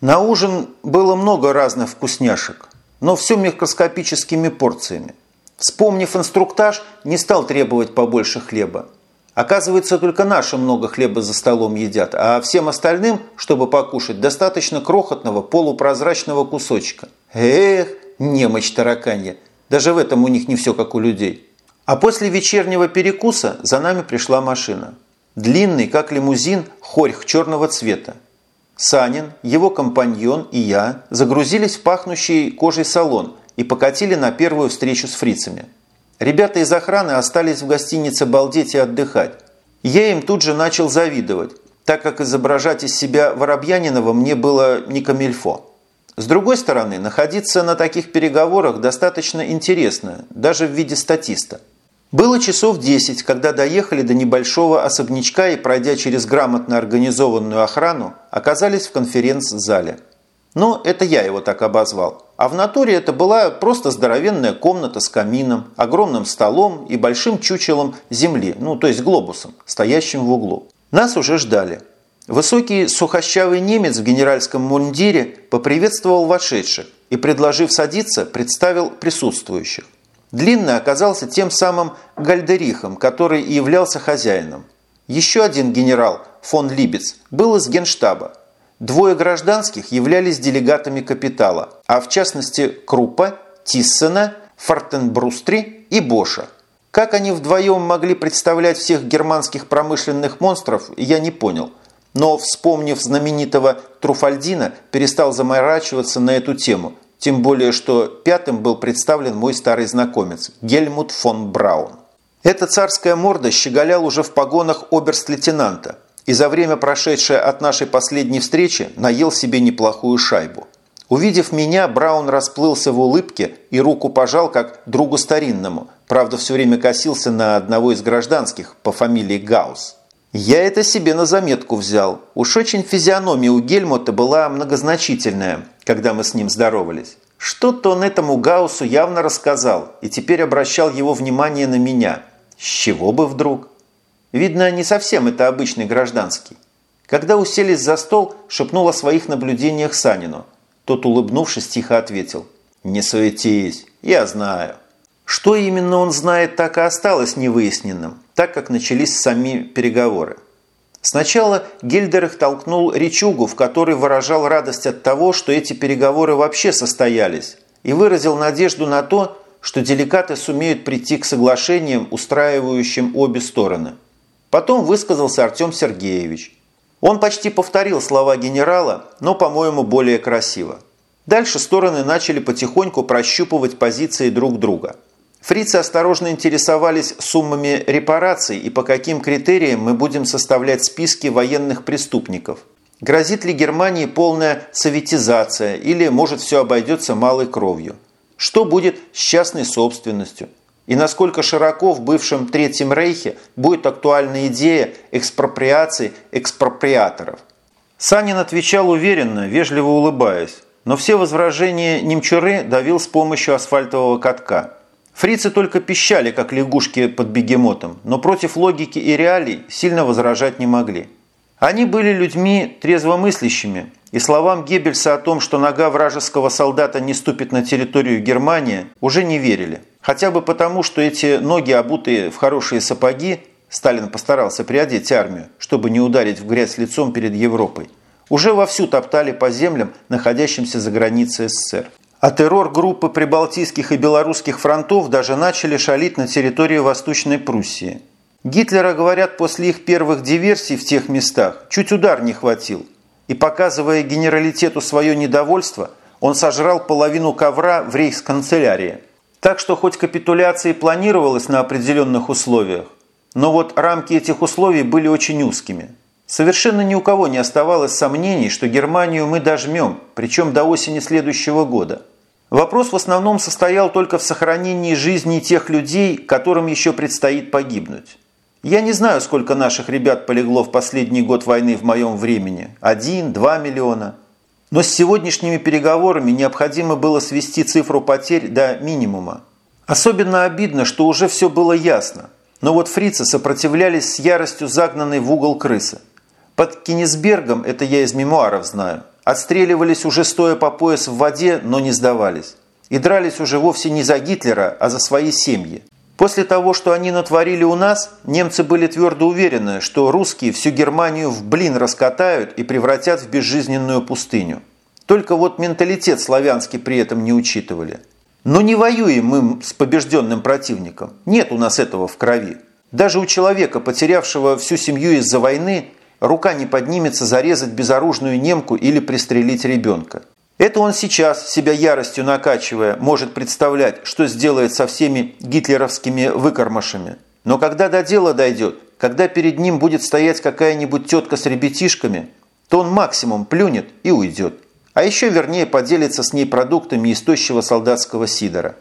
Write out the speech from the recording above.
На ужин было много разных вкусняшек, но все микроскопическими порциями. Вспомнив инструктаж, не стал требовать побольше хлеба. Оказывается, только наши много хлеба за столом едят, а всем остальным, чтобы покушать, достаточно крохотного полупрозрачного кусочка. Эх, немощь тараканья. Даже в этом у них не все как у людей. А после вечернего перекуса за нами пришла машина. Длинный, как лимузин, хорьх черного цвета. Санин, его компаньон и я загрузились в пахнущий кожей салон и покатили на первую встречу с фрицами. Ребята из охраны остались в гостинице балдеть и отдыхать. Я им тут же начал завидовать, так как изображать из себя Воробьянинова мне было не камильфо. С другой стороны, находиться на таких переговорах достаточно интересно, даже в виде статиста. Было часов 10, когда доехали до небольшого особнячка и, пройдя через грамотно организованную охрану, оказались в конференц-зале. Но это я его так обозвал. А в натуре это была просто здоровенная комната с камином, огромным столом и большим чучелом земли, ну то есть глобусом, стоящим в углу. Нас уже ждали. Высокий сухощавый немец в генеральском мундире поприветствовал вошедших и, предложив садиться, представил присутствующих. Длинный оказался тем самым Гальдерихом, который и являлся хозяином. Еще один генерал, фон Либец, был из генштаба, Двое гражданских являлись делегатами капитала, а в частности Крупа, Тиссена, Фортенбрустри и Боша. Как они вдвоем могли представлять всех германских промышленных монстров, я не понял. Но, вспомнив знаменитого Труфальдина, перестал заморачиваться на эту тему. Тем более, что пятым был представлен мой старый знакомец Гельмут фон Браун. Эта царская морда щеголял уже в погонах оберст-лейтенанта – и за время, прошедшее от нашей последней встречи, наел себе неплохую шайбу. Увидев меня, Браун расплылся в улыбке и руку пожал как другу старинному, правда все время косился на одного из гражданских по фамилии Гаус. Я это себе на заметку взял. Уж очень физиономия у Гельмота была многозначительная, когда мы с ним здоровались. Что-то он этому Гаусу явно рассказал и теперь обращал его внимание на меня. С чего бы вдруг? Видно, не совсем это обычный гражданский. Когда уселись за стол, шепнул о своих наблюдениях Санину. Тот, улыбнувшись, тихо ответил. «Не суетись, я знаю». Что именно он знает, так и осталось невыясненным, так как начались сами переговоры. Сначала Гильдерих толкнул речугу, в которой выражал радость от того, что эти переговоры вообще состоялись, и выразил надежду на то, что делегаты сумеют прийти к соглашениям, устраивающим обе стороны – Потом высказался Артем Сергеевич. Он почти повторил слова генерала, но, по-моему, более красиво. Дальше стороны начали потихоньку прощупывать позиции друг друга. Фрицы осторожно интересовались суммами репараций и по каким критериям мы будем составлять списки военных преступников. Грозит ли Германии полная советизация или, может, все обойдется малой кровью? Что будет с частной собственностью? и насколько широко в бывшем Третьем Рейхе будет актуальна идея экспроприации экспроприаторов. Санин отвечал уверенно, вежливо улыбаясь, но все возражения немчуры давил с помощью асфальтового катка. Фрицы только пищали, как лягушки под бегемотом, но против логики и реалий сильно возражать не могли. Они были людьми трезвомыслящими, и словам Геббельса о том, что нога вражеского солдата не ступит на территорию Германии, уже не верили. Хотя бы потому, что эти ноги, обутые в хорошие сапоги, Сталин постарался приодеть армию, чтобы не ударить в грязь лицом перед Европой, уже вовсю топтали по землям, находящимся за границей СССР. А террор группы прибалтийских и белорусских фронтов даже начали шалить на территории Восточной Пруссии. Гитлера, говорят, после их первых диверсий в тех местах чуть удар не хватил. И показывая генералитету свое недовольство, он сожрал половину ковра в рейхсканцелярии. Так что хоть капитуляция и планировалась на определенных условиях, но вот рамки этих условий были очень узкими. Совершенно ни у кого не оставалось сомнений, что Германию мы дожмем, причем до осени следующего года. Вопрос в основном состоял только в сохранении жизни тех людей, которым еще предстоит погибнуть. Я не знаю, сколько наших ребят полегло в последний год войны в моем времени. Один, два миллиона – но с сегодняшними переговорами необходимо было свести цифру потерь до минимума. Особенно обидно, что уже все было ясно. Но вот фрицы сопротивлялись с яростью загнанной в угол крысы. Под Кенисбергом, это я из мемуаров знаю, отстреливались уже стоя по пояс в воде, но не сдавались. И дрались уже вовсе не за Гитлера, а за свои семьи. После того, что они натворили у нас, немцы были твердо уверены, что русские всю Германию в блин раскатают и превратят в безжизненную пустыню. Только вот менталитет славянский при этом не учитывали. Но не воюем мы с побежденным противником. Нет у нас этого в крови. Даже у человека, потерявшего всю семью из-за войны, рука не поднимется зарезать безоружную немку или пристрелить ребенка. Это он сейчас, себя яростью накачивая, может представлять, что сделает со всеми гитлеровскими выкормышами. Но когда до дела дойдет, когда перед ним будет стоять какая-нибудь тетка с ребятишками, то он максимум плюнет и уйдет. А еще вернее поделится с ней продуктами из солдатского сидора.